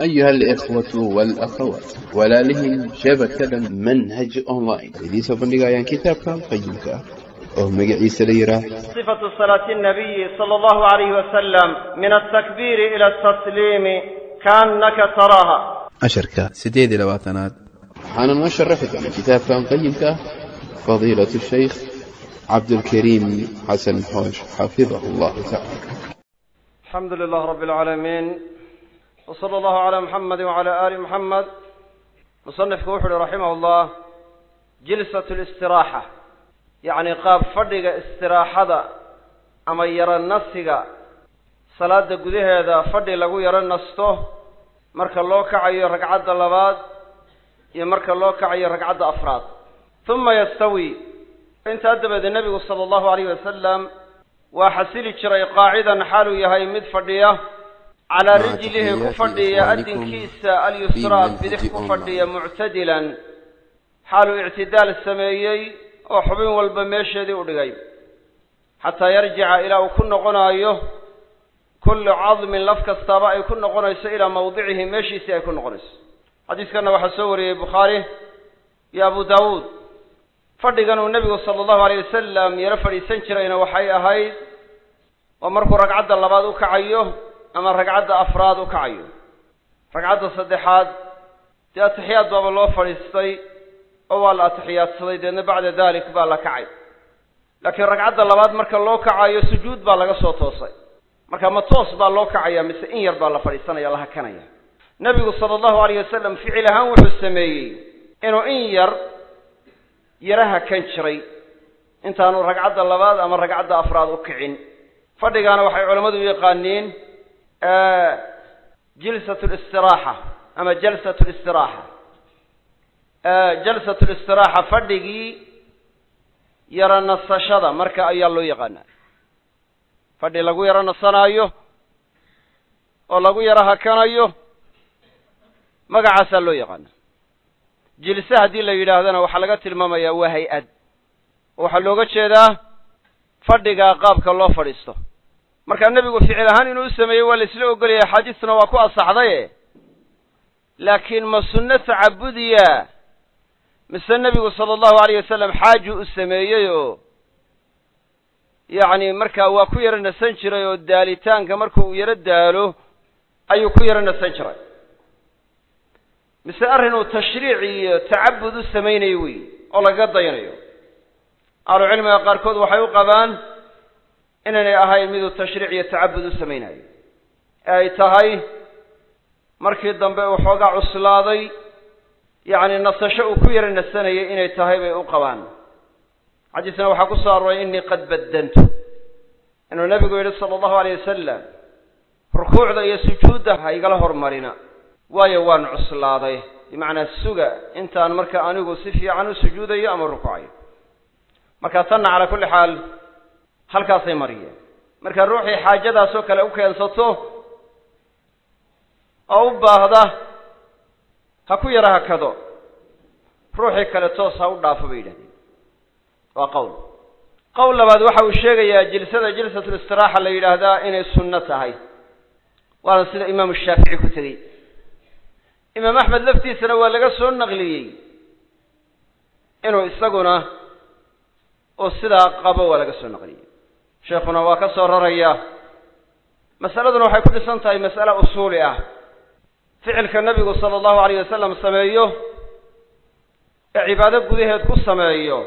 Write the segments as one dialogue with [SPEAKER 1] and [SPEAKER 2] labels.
[SPEAKER 1] أيها الإخوة والأخوات walaalihii shabakada manhaj online idiin soo bandhigayaan kitaabkan qayimka ah oo magaciisa la yidhaah
[SPEAKER 2] صفة صلاة النبي صلى الله عليه وسلم من التكبير إلى التسليم كأنك تراها
[SPEAKER 1] casharka siddeed iyo labaatanaad waxaana noo sharaxi doona kitaabkan qayimka ah fadiilatu shaykh cabdulkariim xasan xoosh xafidahu wsala allahu calaa
[SPEAKER 2] muxamedi wacalaa aali muxamed musanifku wuxu uhi raximah llah jilsat listiraaxa yacni qaab fadhiga istiraaxada ama yaro nasiga salaada gudaheeda fadhi lagu yaro nasto marka loo kacayo ragcadda labaad iyo marka loo kacayo ragcadda afraad huma yastawi intaa dabadeed nebigu sala allahu alayhi wasalam waa xasili jiray qaacidan xaaluu yahay mid fadhiya calaa rijlihi ku fadhiya adinkiisa alyusraa bidix ku fadhiya muctadilan xaaluu ictidaal sameeyey oo xubin walba meesheedii u dhigay xataa yarjica ilaa uu ku noqonaayo kullu cadmin laf kastaaba ay ku noqonayso ilaa mawdicihi meeshiisii ay ku noqonayso xadiiskanna waxaa soo wariyey bukhaari iyo abu daawuud fadhigan uu nebigu sala allahu aleyh wasalam yaro fadhiisan jirayna waxay ahayd oo markuu ragcadda labaad u kacayo ama ragcadda afraad u kacayo ragcadda saddexaad dee atixiyaad baaba loo fadhiistay oo waa la atixiyaadsaday deedna bacda dalik baa la kacay. Laakiin ragcadda labaad marka loo kacayo sujuud baa laga soo toosay. Marka ma toos baa loo kacaya mise in yar baa la fadhiisanaya la hakanaya. Nebigu sala allahu alayh wasalam ficil ahaan wuxuu sameeyey inuu in yar yara hakan jiray. Intaanu ragcadda labaad ama ragcadda afraad u kicin. Fadhigaana waxay culammadu u yaqaaniin jilsat listiraaxa ama jalsat listiraaxa jalsat listiraaxa fadhigii yaro nasashada marka ayaa loo yaqaanaa fadhi lagu yaro nasanaayo oo lagu yaro hakanayo magacaasaa loo yaqaana jilse haddii la yidhaahdana waxaa laga tilmaamayaa waa hay'ad oo waxaa looga jeedaa fadhigaa qaabka loo fadhiisto markaa nebigu ficil ahaan inuu u sameeyey waa la isla ogolaya axaadiistuna waa ku asaxdaye laakiin ma sunno tacabudiya mise nebigu sala allahu alayh wasalam xaaju u sameeyey oo yacni markaa waa ku yaro nasan jiray oo daalitaanka markuu yaro daalo ayuu ku yaro nasan jiray. Mise arrin uu tashriic iyo tacabud u samaynayo wey oo lagaga dayanayo ahlu cilmiga qaarkood waxay u qabaan inaynay ahayn miduu tashriic iyo tacabud u samaynayo ee ay tahay markii dambe uu xoogaa cuslaaday yacni nasasho uu ku yaro nasanayay inay tahay bay u qabaan. Xadiisna waxaa ku soo arooray innii qad baddantu. Inuu nebigu yidhi sala allahu alayh wasalam rukuucda iyo sujuudda ha igala hormarina waayo waan cuslaaday. Bimacnaa suga intaan marka anigu si fiican u sujuudayo ama rukuucayo marka tanna calaa kulli xaal halkaasay mariyeen marka ruuxii xaajadaasoo kale u keensato oo u baahda ha ku yaro hakado ruuxii kale toos ha u dhaafo bay yidhahdeen. Waa qowl. Qowl labaad waxa uu sheegayaa jilsada jilsatul istiraaxa la yidhaahdaa inay sunno tahay. Waana sida imaamu shaafici ku tegey. Imaam axmed laftiisana waa laga soo naqliyey inuu isaguna oo sidaa qabo waa laga soo naqliyey sheekhuna waa ka soo raraya. Masaladuna waxay ku dhisan tahay mas'ale usuuli ah. Ficilka nebigu sala allahu alayh wasalam sameeyo ee cibaado gudaheed ku sameeyo.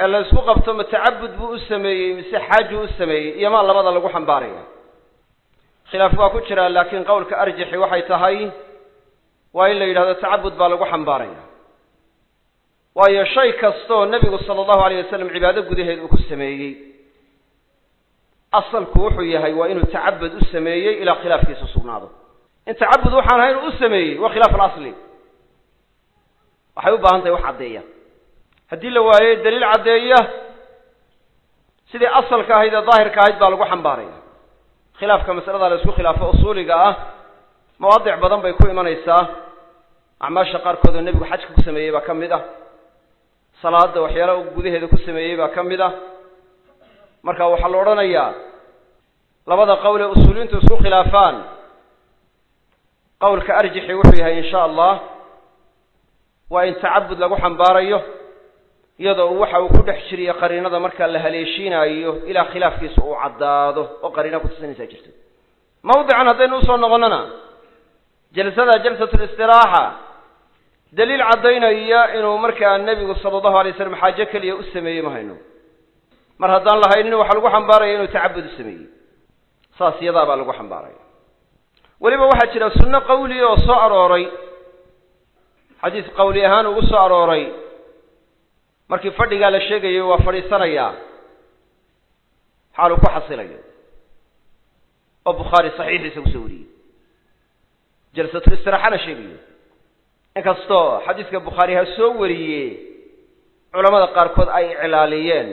[SPEAKER 2] Ee la isku qabto ma tacabud buu u sameeyey mise xaaju u sameeyey iyomaa labada lagu xambaaraya. Khilaaf waa ku jiraa laakiin qowlka arjaxi waxay tahay waa in la yidhahdo tacabud baa lagu xambaaraya waayo shay kastaoo nebigu sala allahu alayh wasalam cibaado gudaheed uu ku sameeyey. Asalku wuxuu yahay waa inuu tacabud u sameeyey ilaa khilaafkiisu sugnaado. In tacabud waxaan ahayn u sameeyey waa khilaaf alasli. Waxay u baahan tahay wax caddeeya. Haddii la waayo daliil caddeeya sidii asalka ahayd ee daahirka ahayd baa lagu xambaaraya. Khilaafka masalada la isku khilaafo usuuliga ah mawaadic badan bay ku imanaysaa. Acmaasha qaarkood oo nebigu xajka ku sameeyey baa ka mid ah salaada waxyaala gudaheeda ku sameeyey baa ka mid ah. Marka waxaa la odhanayaa labada qowl ee usuuliyiintu isku khilaafaan. Qowlka arjixi wuxuu yahay in sha allah waa in tacabud lagu xambaarayo iyadoo waxa uu ku dhex jiriyo qariinada markaa la haleeshiinaayo ilaa khilaafkiisa uu caddaado oo qariina kutusinaysaa jirto. Mawdican haddaynu u soo noqonnona jalsada jalsatulistiraxa daliil caddaynaya inuu markaa nebigu sala allahu alay slam xaajo keliya u sameeyey ma hayno. Mar haddaan la haynin waxaa lagu xambaaraya inuu tacabud u sameeyey. Saas iyadaa baa lagu xambaaraya. Weliba waxaa jira sunno qawli oo soo arooray. Xadiis qawli ahaan ugu soo arooray. Markii fadhigaa la sheegayo waa fadhiisanayaa xaaluu ku xasilayo. Oo bukhaari saxiixiisa ku soo wariyey. Jalsatulistiraxana sheegayo inkastoo xadiiska bukhaari ha soo wariye culamada qaarkood ay iclaaliyeen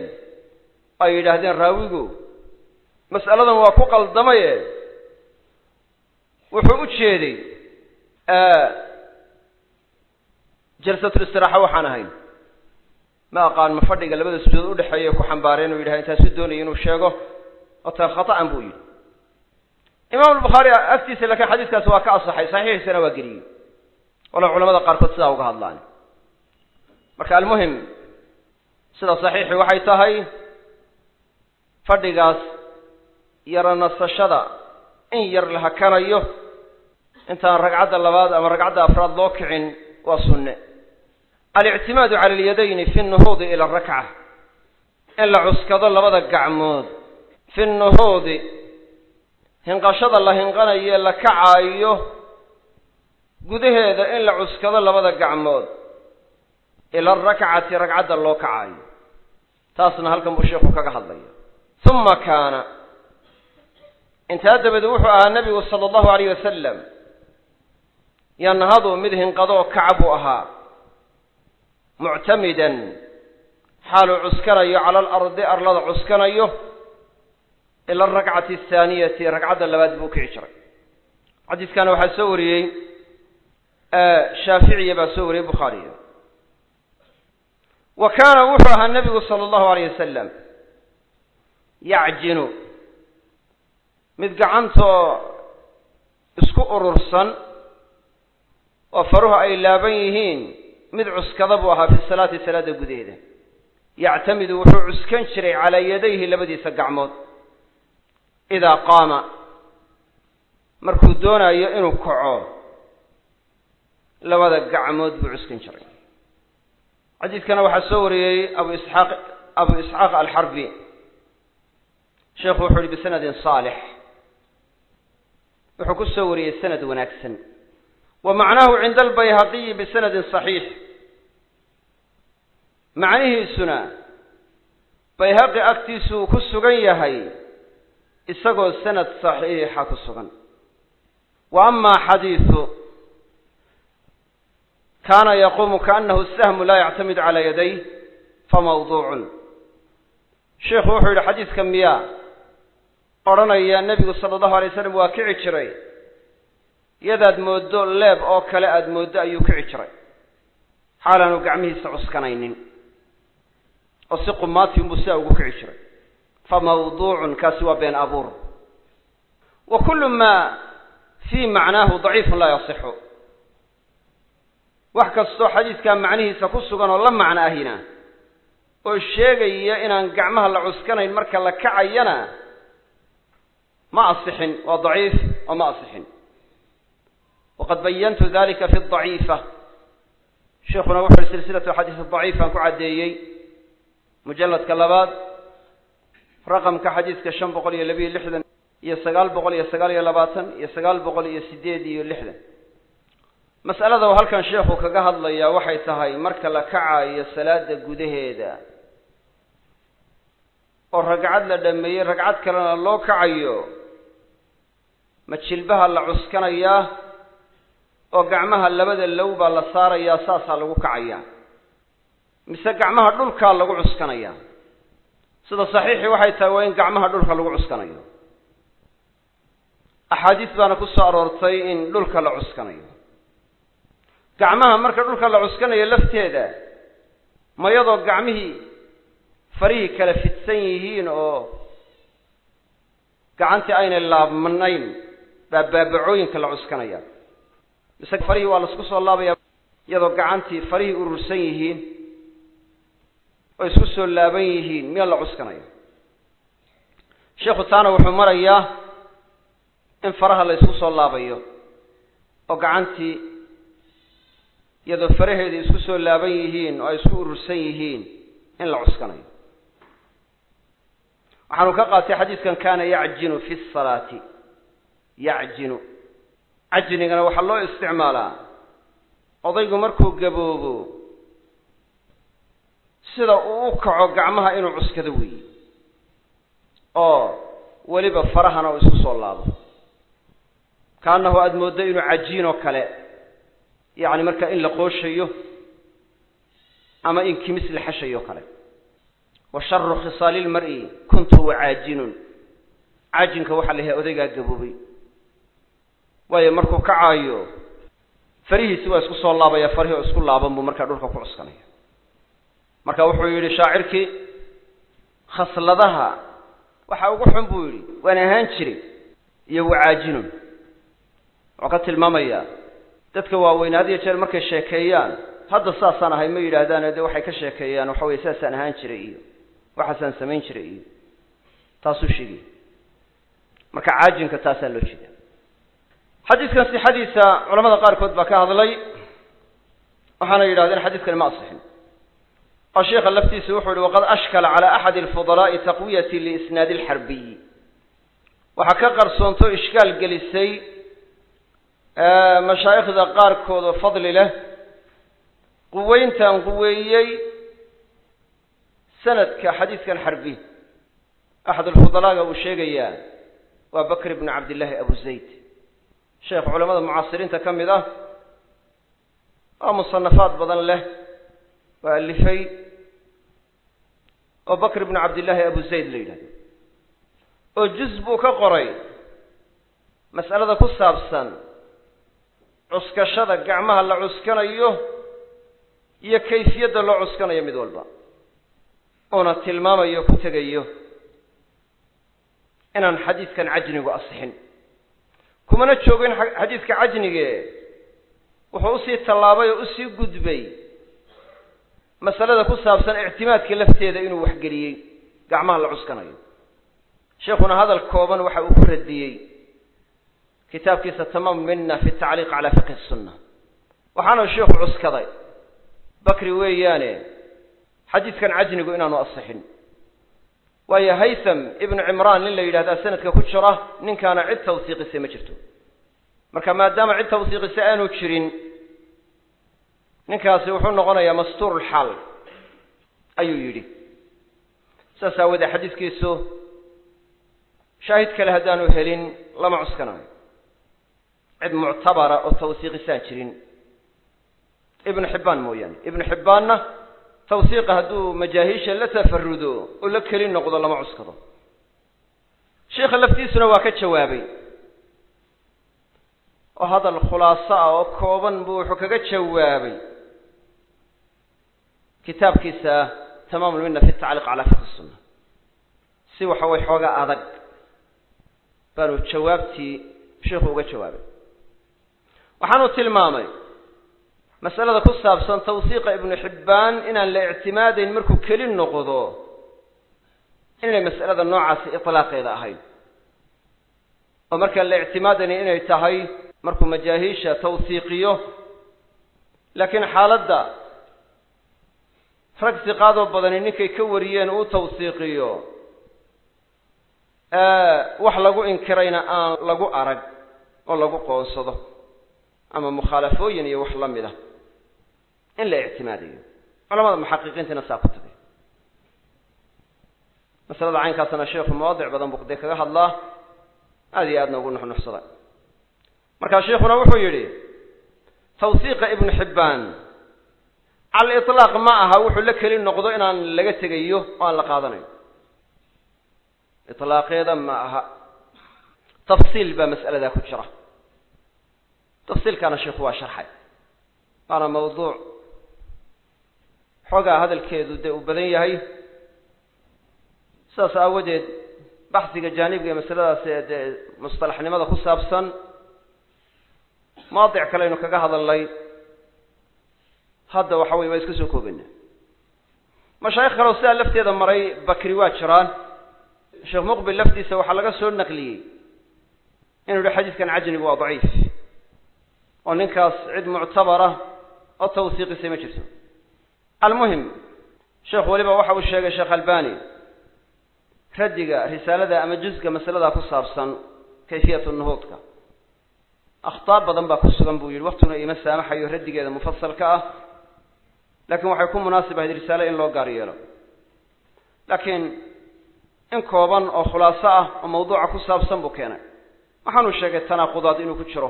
[SPEAKER 2] ay yidhaahdeen raawigu mas'aladan waa ku qaldamaye. Wuxuu u jeeday jalsatulistiraxa waxaan ahayn. Ma aqaan ma fadhiga labada sujuud udhexeeya ku xambaareen u yidhaha intaasu doonaya inuu sheego taa khata'an buu yidhi. Imaam albukhaari agtiisa laakiin xadiiskaasi waa ka asaxay saxiixiisana waa geliyey walow culamada qaarkood sidaa uga hadlaan. Marka almuhim sida saxiixi waxay tahay fadhigaas yaro nasashada in yar la hakanayo intaan ragcadda labaad ama ragcadda afraad loo kicin waa sunne. Alictimaadu cala alyadayni fi nuhuudi ila arakca in la cuskado labada gacmood. Fi nuhuudi hinqashada la hinqanayo la kacaayo gudaheeda in la cuskado labada gacmood ila arakcati ragcadda loo kacaayo. Taasna halkan buu sheikhu kaga hadlaya uma kaana. Intaa dabadeed wuxuu ahaa nebigu sala allahu alayh wasalam yanhadu mid hinqado oo kaca buu ahaa. Muctamidan. Xaaluu cuskanayo cala alardi arlada cuskanayo. Ila arakcati athaaniyati ragcadda labaad buu kici jiray. Xadiiskana waxaa soo wariyey shaaficiya baa soo wariyey bukhaariya. Wa kaana wuxuu ahaa nebigu sala allahu alayh wasalam yacjinu. Mid gacantoo isku urursan oo faruhu ay laaban yihiin mid cuskada buu ahaa fi salaati salaada gudaheeda. Yactamidu wuxuu cuskan jiray calaa yadayhi labadiisa gacmood. Idaa qaama markuu doonayo inuu kaco labada gacmood buu cuskan jiray. Xadiidkana waxaa soo wariyey abu isxaaq abu isxaaq alxarbi sheekhu wuxuu yihi bisanadin saalix. Wuxuu ku soo wariyey sanad wanaagsan. Wa macnaahu cinda albayhaqiyi bisanadin saxiix. Macnihiisuna bayhaqi agtiisuu ku sugan yahay isagoo sanad saxiixa ku sugan. Wa amaa xadiidu kaana yaquumu kaanahu sahmu laa yactamid calaa yaday famawduucun sheikhu wuxuu yidhi xadiidka miyaa odhanaya nebigu sala allahu alay slam waa kici jiray. Yadaad mooddo leeb oo kale aada mooddo ayuu kici jiray. Xaalaanu gacmihiisa cuskanaynin. Oo si qumaati unbuu sidaa ugu kici jiray. Fa mawduucun kaasi waa been abuur. Wa kullu maa fii macnaahu daciifun laa yasixu wax kastoo xadiidkaa macnihiisa ku sugan oo la macno ahina oo sheegaya inaan gacmaha la cuskanayn marka la kacayana ma asixin waa daciif oo ma asixin. Waqad bayantu dalika fi daciifa. Sheikuna wuxu uhi silsilatu xadiis daciifaan ku caddeeyey. Mujalladka labaad raqamka xadiiska shan boqol iyo labiyo lixdan iyo sagaal boqol iyo sagaal iyo labaatan iyo sagaal boqol iyo sideed iyo lixdan mas'alada oo halkan sheekhu kaga hadlayaa waxay tahay marka la kacayo salaada gudaheeda oo ragcad la dhameeyey ragcad kalena loo kacayo ma jilbaha la cuskanayaa oo gacmaha labada low baa la saarayaa saasaa lagu kacayaa. Mise gacmaha dhulkaa lagu cuskanayaa. Sida saxiixii waxay tahay waa in gacmaha dhulka lagu cuskanayo. Axaadiis baana ku soo aroortay in dhulka la cuskanayo gacmaha marka dhulka la cuskanayo lafteeda mayadoo gacmihii farihii kala fidsan yihiin oo gacantii aynay laabmanayn baa baabacooyinka la cuskanaya. Mise farihii waa la isku soo laabaya iyadoo gacantii farihii urursan yihiin oo isku soo laaban yihiin miyaa la cuskanaya? Sheikhu taana wuxuu marayaa in faraha la isku soo laabayo oo gacantii iyadoo faraheedii isku soo laaban yihiin oo ay isku urursan yihiin in la cuskanayo. Waxaanu ka qaatay xadiidkan kana yacjinu fi salaati. Yacjinu. Cajnigana waxaa loo isticmaalaa. Odaygu markuu gaboobo sida uu u kaco gacmaha inuu cuskado weeye. Oo weliba farahana uu isku soo laabo. Kaanahu aada mooddo inuu cajiin oo kale yacni marka in la qooshayo ama in kimis la xashayo kale. Wa sharu khisaali lmar'i kuntu wacaajinun. Caajinka waxaa la odaygaa gaboobay. Waayo markuu kacaayo farihiisi waa isku soo laabaya farihii oo isku laaban buu markaa dhulka ku cuskanaya. Marka wuxuu yidhi shaacirkii khasladaha waxa ugu xun buu yidhi waan ahaan jiray iyo wacaajinun. Wuxuu ka tilmaamayaa dadka waaweyn had iyo jeer markay sheekeeyaan hadda saasaan ahay ma yidhaahdaan de waxay ka sheekeeyaan waxa weye saasaan ahaan jiray iyo waxaasaan samayn jiray iyo taasuu sheegaya marka caajinka taasaa loo jeeda xadiidkan sixadiisa culamada qaarkood baa ka hadlay waxaana yidhahdeen xadiidkani ma asixin. Oo sheikha laftiisa wuxuu yihi waqad ashkala cala axadi alfudalaa'i taqwiyati liisnaadi alxarbiyi waxaa ka qarsoonto ishkaal gelisay mashaayikhda qaarkood oo fadli leh quweyntan quweeyey sanadka xadiidkan xarbi. Axad alfudalaaga uu sheegayaa waa bakr ibnu cabdillahi abu zayd. Sheekh culamada mucaasiriinta ka mid ah oo musanafaad badan leh waa alifay oo bakr ibnu cabdillaahi abu zayd la yidhahdo. Oo juz buu ka qoray mas'alada ku saabsan cuskashada gacmaha la cuskanayo iyo kayfiyadda loo cuskanayo mid walba. Uuna tilmaamayo ku tegayo. Inaan xadiidkan cajnigu asixin. Kumana joogin xadiidka cajnige. Wuxuu u sii tallaabay oo u sii gudbay masalada ku saabsan ictimaadka lafteeda inuu waxgeliyey gacmaha la cuskanayo. Sheekhuna hadal kooban waxa uu ku radiyey kitaabkiisa tamaam mina fi tacliiq cala fiqhi sunna. Waxaanu sheikhu cuskaday. Bakri weeyaane xadiidkan cajnigu inaanu asixin. Waayo haytham ibnu cimraan nin la yidhahdaa sanadka ku jira ninkaana cid tawsiiqisay ma jirto. Marka maadaama cid tawsiiqisa aanu jirin ninkaasi wuxuu noqonayaa mastuurulxaal ayuu yidhi. Saas aawoodee xadiidkiisu shaahid kale haddaanu helin lama cuskanayo cid muctabara oo tawsiiqisaan jirin. Ibnu xibbaan mooyaane. Ibnu xibbaanna tawsiiqa hadduu majaahiisha la tafarudo oo la keli noqdo lama cuskado. Sheikha laftiisuna waa ka jawaabay. Oo hadal khulaaso ah oo kooban buu wuxuu kaga jawaabay. Kitaabkiisa tamaam lmina fi tacliiq cala fiqhi sunna si waxa way xoogaa adag baanu jawaabtii sheikhu uga jawaabay waxaanu tilmaamay masalada ku saabsan tawsiiqa ibnu xibbaan inaan la ictimaadayn markuu keli noqdo inay mas'alada noocaasi itlaaqeeda ahayn. oo markaan la ictimaadaynin inay tahay markuu majaahiisha tawsiiqiyo laakiin xaaladda rag siqaadoo badani ninkay ka wariyeen uu tawsiiqiyo wax lagu inkirayna aan lagu arag oo lagu qoonsado ama mukhaalafooyin iyo wax la mid ah. In la ictimaadayo culamada muxaqiqiintiina saa ku tagay masalada caynkaasna sheikhu mawaadic badan buu dee kaga hadlaa aada iyo aadna ugu nuxnuxsada markaa sheikuna wuxuu yidhi tawsiiqa ibnu xibbaan cala itlaaq ma aha wuxuu la keli noqdo inaan laga tegayo oo aan la qaadanayo. Itlaaqeeda ma aha. Tafsiil baa mas'aladaa ku jira tafsiilkaana sheikhu waa sharxay. Waana mawduuc xoogaa hadalkeedu dee uu badan yahay. Sidaas aawadeed baxsiga jaanibga ee masaladaas ee dee mustalaxnimada ku saabsan maadic kale aynu kaga hadalnay hadda waxa weye waa iska soo koobana mashaayikh kaleo sidaa lafteeda maray bakri waa jiraan. Sheekh muqbil laftiisa waxaa laga soo naqliyey inuu yihi xadiidkan cajnigu waa daciif oo ninkaas cid muctabara oo tawsiiqisay ma jirto. Almuhim sheekh weliba waxa uu sheegay sheekh albani raddiga risaalada ama juzga masalada ku saabsan kayfiyat nuhuudka. Akhtaa badan baa ku sugan buu yihi waktuna ima saamaxayo raddigeeda mufasalka ah. Laakiin waxay ku munaasib ahayd risaale in loo gaar yeelo. Laakiin in kooban oo khulaaso ah oo mawduuca ku saabsan buu keenay. Waxaanu sheegay tanaaqudaad inuu ku jiro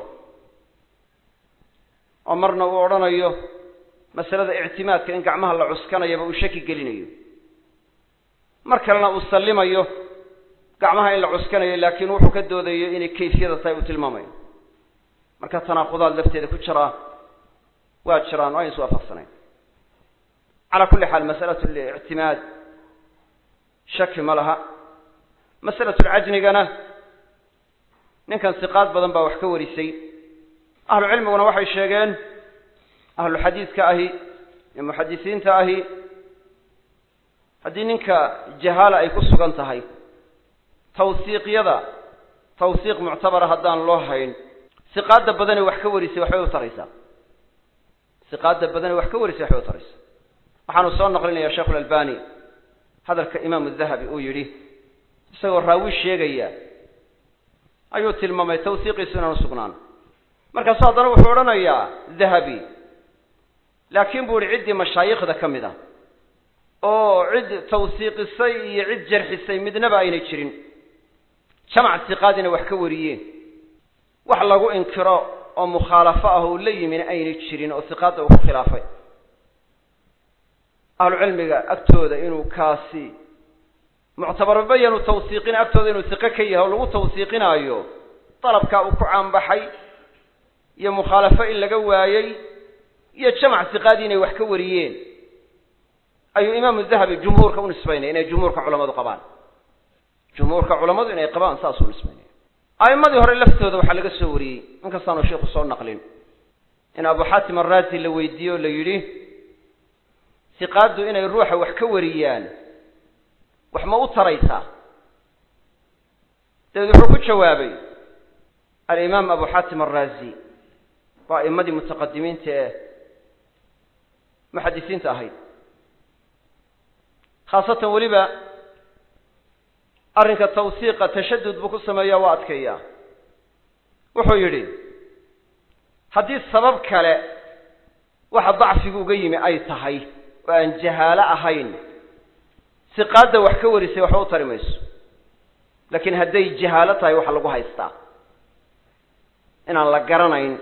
[SPEAKER 2] oo marna uu odhanayo masalada ictimaadka in gacmaha la cuskanayaba uu shaki gelinayo. Mar kalena uu sallimayo gacmaha in la cuskanayo laakiin wuxuu ka doodayo inay kayfiyada tahay uu tilmaamayo. Marka tanaaqudaad lafteeda ku jiraa waa jiraan oo ayn is waafaqsanayn calaa kulli xaal masalatu lictimaad. Shaki ma laha. Masalatulcajnigana ninkan siqaad badan baa wax ka warisay ahlu cilmiguna waxay sheegeen ahlu xadiidka ahi iyo muxadisiinta ahi haddii ninka jahaala ay ku sugan tahay tawsiiqyada tawsiiq muctabara haddaan loo hayn siqaadda badane wax ka warisay waxbay u taraysaa. Siqaadda badane wax ka warisay waxbay u taraysaa. Waxaanu soo naqlinaya sheekhu lalbani hadalka imaamu dahabi uu yidhi isagoo raawi sheegaya ayuu tilmaamay tawsiiqiisu inaanu sugnaan markaasu haddana wuxuu odhanayaa dahabi. Laakiin buu yihi ciddii mashaayikhda ka mid a oo cid tawsiiqisay iyo cid jarxisay midnaba aynay jirin. Jamac siqaadina wax ka wariyeen. Wax lagu inkiro oo mukhaalafo ah oo la yimina aynay jirin oo siqaadda uu ku khilaafay. Ahlu cilmiga agtooda inuu kaasi muctabar bayanu tawsiiqina agtooda inuu siqo ka yahay oo lagu tawsiiqinaayo dalabkaa uu ku caanbaxay iyo mukhaalafo in laga waayey iyo jamac siqaadii inay wax ka wariyeen. Ayuu imaamu dahabi jumhuurka u nisbaynaya inay jumhuurka culamadu qabaan. Jumhuurka culamadu inay qabaan saasuu nisbaynaya. A'immadii hore laftooda waxaa laga soo wariyey. Inkastaanu sheikhu soo naqlin. In abu xaatim araazi la weydiiye o la yidhi siqaaddu inay ruuxa wax ka wariyaan wax ma u taraysaa? Dabeed wuxuu ku jawaabay alimaam abu xaatim araazi waa a'immadii mutaqadimiinta ee muxadisiinta ahayd. Khaasatan weliba arrinka tawsiiqa tashadud buu ku sameeyaa waa adkeeyaa. Wuxuu yidhi haddii sabab kale waxa dacfigu uga yimi ay tahay oo aan jahaalo ahayn siqaadda wax ka warisay waxba u tari mayso. Laakiin hadday jahaalo tahay waxa lagu haystaa. Inaan la garanayn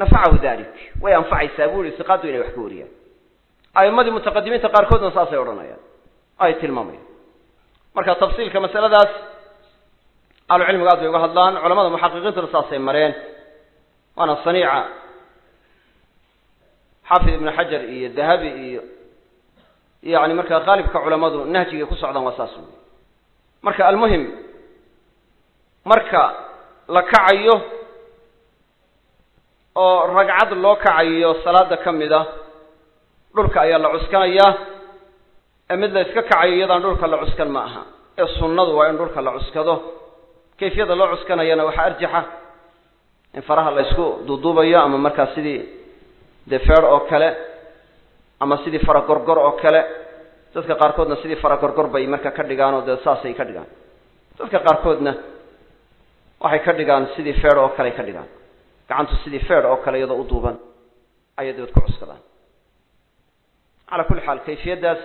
[SPEAKER 2] nafacahu dalik way anfacaysaa buu yihi siqaaddu inay wax ka wariyaan a'immadii mutaqadimiinta qaarkoodna saasay odhanayaan ay tilmaamayaan marka tafsiilka masaladaas ahlu cilmigu aad bay uga hadlaan culamada muxaqiqiintuna saasay mareen waana saniica xaafid ibnu xajar iyo dahabi iyo yani markaa qaalibka culamadu nahjigay ku socdaan waa saas wey marka almuhim marka la kacayo oo ragcad loo kacayo salaada ka mid a dhulka ayaa la cuskanayaa ee mid la iska kacayo iyadaan dhulka la cuskan ma aha. Ee sunnadu waa in dhulka la cuskado. Kayfiyada loo cuskanayana waxaa arjaxa in faraha la isku duuduubayo ama markaa sidii dee feer oo kale ama sidii fara gorgor oo kale. Dadka qaarkoodna sidii fara gorgor bay marka ka dhigaan oo dee saasay ka dhigaan. Dadka qaarkoodna waxay ka dhigaan sidii feer oo kale ay ka dhigaan gacantu sidii feer oo kale iyadoo u duuban ayay dabeed ku cuskadaan. Calaa kulli xaal kayfiyaddaas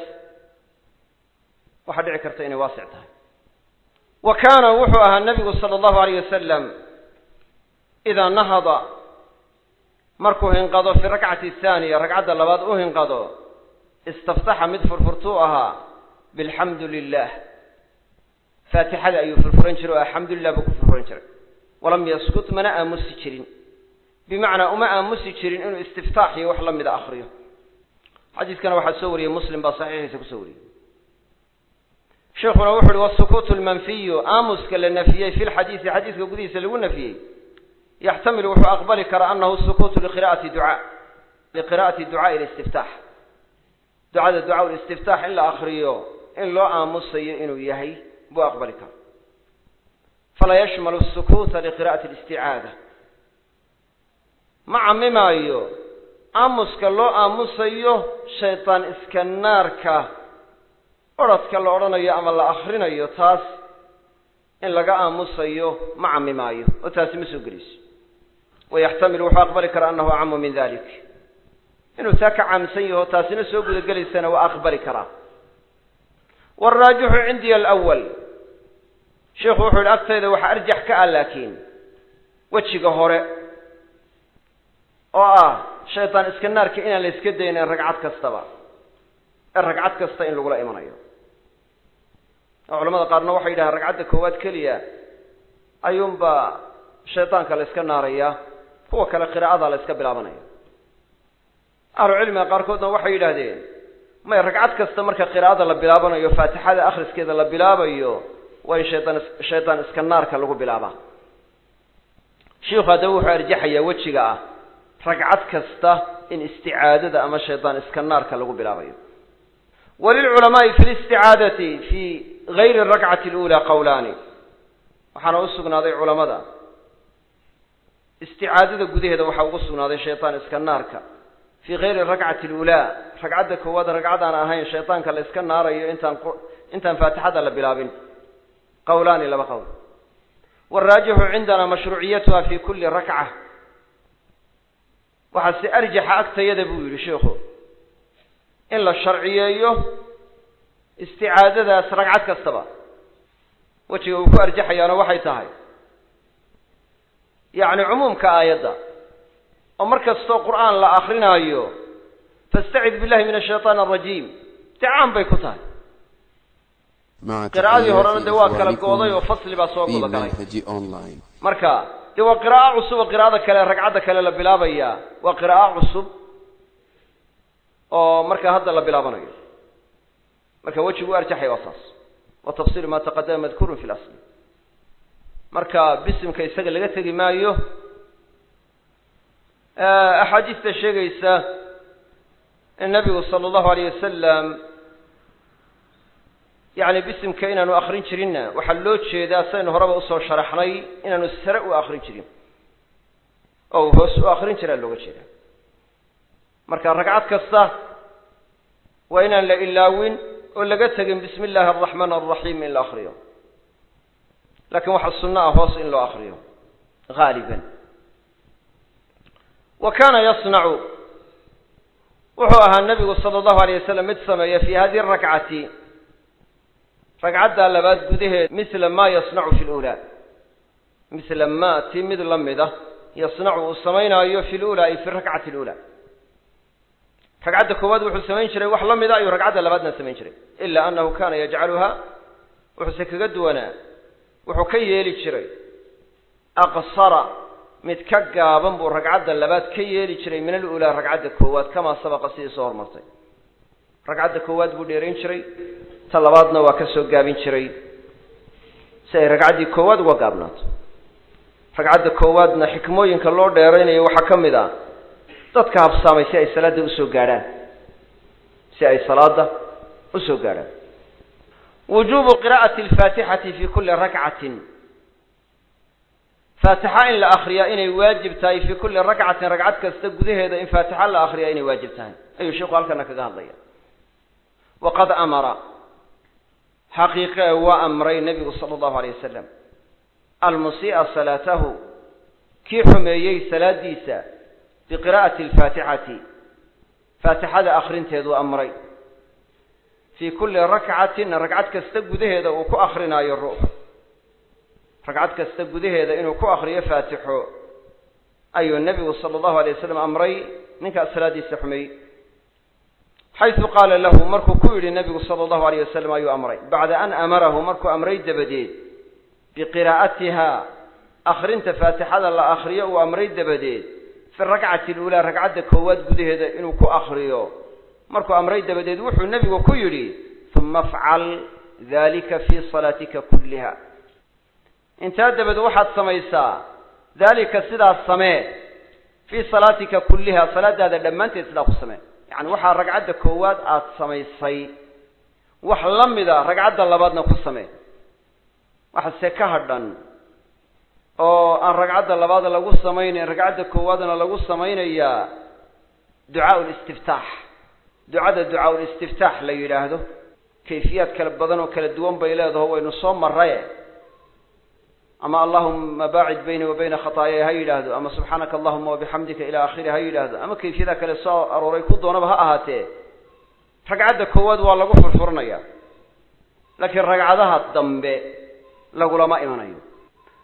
[SPEAKER 2] waxaa dhici karta inay waasic tahay. Wa kaana wuxuu ahaa nabigu sala allahu alayh wasalam idaa nahada markuu hinqado fi rakcati ahaaniya ragcadda labaad u hinqado istaftaxa mid furfurtuu ahaa bilxamdu lilah faatixada ayuu furfuran jiray oo alxamdu lilah buu ku furfuran jiray. Walam yaskut mana aamusi jirin bimacnaa uma aamusi jirin inuu istiftaax iyo wax la mida akriyo xadiiskana waxaa soo wariyey muslim baa saxiixiisa ku soo wariyey. Sheikuna wuxu uhi wasukuutu lmanfiyu aamuska la nafiyey fi lxadiisi xadiiska gudihiisa lagu nafiyey. Yaxtamilu wuxuu aqbali karaa anahu sukuutu liqira'ati ducaa liqira'ati ducaa'i listiftaax ducada ducaa listiftaax in la akriyo in loo aamusayo inuu yahay buu aqbali karaa. Falaa yashmalu sukuuta liqira'ati listicaada ma camimaayo aamuska loo aamusayo shaydaan iska naarka. Odradka la odhanayo ama la akrinayo taas in laga aamusayo ma camimaayo oo taasi ma soo gelayso wayaxtamilu wuxuu aqbali karaa annahu acamu min dalik inuu taa ka caamsan yaho taasina soo gudagelaysana waa aqbali karaa. Waraajixu cindiya alawal sheikhu wuxuu yihi agtayda waxa arjax ka ah laakiin wejiga hore oo ah shaydaan iska naarka inaan la iska daynin ragcad kastaba. Ee ragcad kasta in lagula imanayo. Oo culamada qaarna waxay yidhahaan ragcadda koowaad keliya ayuunbaa shaydaanka la iska naaraya kuwa kale qiraa'ada la iska bilaabanaya ahlu cilmiga qaarkoodna waxay yidhaahdeen may ragcad kasta marka qiraa'ada la bilaabanayo faatixada akhriskeeda la bilaabayo waa in shaydaan shaydaan iska naarka lagu bilaabaa. Shiikhu haddaba wuxuu arjaxayaa wejiga ah ragcad kasta in isticaadada ama shaydaan iska naarka lagu bilaabayo. Walilculamaai fi listicaadati fi gayri arakcati alula qawlaani. Waxaana u sugnaaday culamada. Isticaadada gudaheeda waxaa ugu sugnaaday shaytaan iska naarka. Fii gayri rakcati alulaa ragcadda koowaad ragcadaan ahayn shaydaanka la iska naarayo intaan intaan faatixada la bilaabin. Qawlaani laba qowl. Waraajixu cindana mashruuciyatuha fi kuli rakca waxaa si arjaxa agtayada buu yidhi sheikhu in la sharciyeeyo isticaadadaas ragcad kastaba wejiga uu ku arjaxayaana waxay tahay. Yacni cumuumka aayadda oo mar kastoo qur'aan la akrinaayo fastacid billahi min ashaytaan arajiim dee caan bay ku tahay. Qiraa'adii horena dee waa kala gooday oo fasli baa soo guda galay marka dee waa qiraa'o cusub oo qiraa'ada kale ragcadda kale la bilaabaya. Waa qiraa'o cusub oo markaa hadda la bilaabanayo. Marka wejigu u arjaxaya waa saas. Wa tafsiilu ma taqadama madkurun fi lasli marka bisimka isaga laga tegi maayo axaadiista sheegaysa in nabigu sala allahu alayh wasalam yani bisimka inaanu akrin jirinna waxaa loo jeedaa saynu horeba u soo sharaxnay inaanu sare u akrin jirin. Oo hoos u akrin jiraa looga jeeda marka ragcad kasta waa inaan la ilaawin oo laga tegin bismi illaahi araxmaan araxiim in la akriyo laakiin waxaa sunno ah hoos in loo akriyo haaliban wa kana yasnacu wuxuu ahaa nabigu sala allahu alayh wasalam mid sameeya fi hadihi arakcati ragcadda labaad gudaheed misla ma yasnacu fi lula misla ma ti mid la mida yasnacu uu samaynaayo fi lula ay fi rakcati lula ragcadda koowaad wuxuu samayn jiray wax la mida ayuu ragcadda labaadna samayn jiray. Ila anahu kana yajcaluha wuxuuse kaga duwanaa. Wuxuu ka yeeli jiray. Aqsara mid ka gaaban buu ragcadda labaad ka yeeli jiray min alulaa ragcadda koowaad kamaa sabaqa sidii soo hormartay. Ragcadda koowaad buu dheerayn jiray ta labaadna waa ka soo gaabin jiray. Si ay ragcaddii koowaad uga gaabnaato ragcadda koowaadna xikmooyinka loo dheeraynayo waxaa ka mid ah dadka habsaamay si ay salaadda u soo gaadhaan si ay salaada u soo gaadhaan. Wujubu qira'ati alfaatixati fi kuli rakcatin faatixa in la akriyaa inay waajib tahay fi kuli rakcatin ragcad kasta gudaheeda in faatixa la akriyaa inay waajib tahay. Ayuu sheikhu halkana kaga hadlaya waqad amara xaqiiqe waa amray nebigu sala allahu alayh wasalam almusii'a salaatahu kii xumeeyey salaadiisa biqira'ati alfaatixati faatixada akrinteeduu amray. Fii kulli rakcatin ragcad kasta gudaheeda uu ku akrinaayo ruux. Ragcad kasta gudaheeda inuu ku akriyo faatixo ayuu nebigu sala allahu alay wasalam amray ninkaas salaadiisa xumeeyey xaysu qaala lahu markuu ku yidhi nebigu sala allahu alayh wasalam ayuu amray bacda an amarahu markuu amray dabadeed biqiraa'atiha akrinta faatixada la akriyo uu amray dabadeed fi rakcati alulaa ragcadda koowaad gudaheeda inuu ku akriyo markuu amray dabadeed wuxuu nebigu ku yidhi uma afcal dalika fii salaatika kulliha intaa dabadeed waxaad samaysaa dalika sidaas samee fii salaatika kulliha salaadaada dhammaanteed sidaa ku samee yacni waxaa ragcadda koowaad aada samaysay wax la mida ragcadda labaadna ku samee. Waxase ka hadhan oo aan ragcadda labaad lagu samaynayn ragcadda koowaadna lagu samaynayaa ducaa listiftaax ducada ducaa listiftaax la yidhaahdo. Kayfiyaad kala badan oo kala duwan bay leedaho waynu soo maraye ama allahuma baacid bayni wa bayna khataayaya ha yidhaahdo. Ama subxaanaka allahuma wabixamdika ila akhiri ha yidhaahdo. Ama kayfiyada kale soo arooray ku doonaba ha ahaatee ragcadda koowaad waa lagu furfuranaya. Laakiin ragcadaha dambe lagulama imanayo.